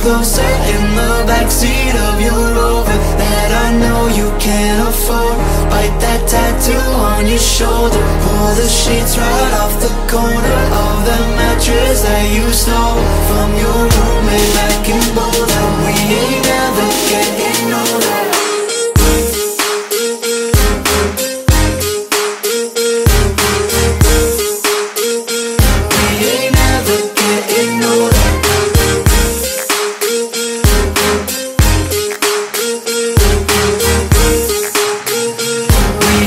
Closer in the backseat of your Rover that I know you can't afford. Bite that tattoo on your shoulder. Pull the sheets right off the corner of the mattress that you stole from your roommate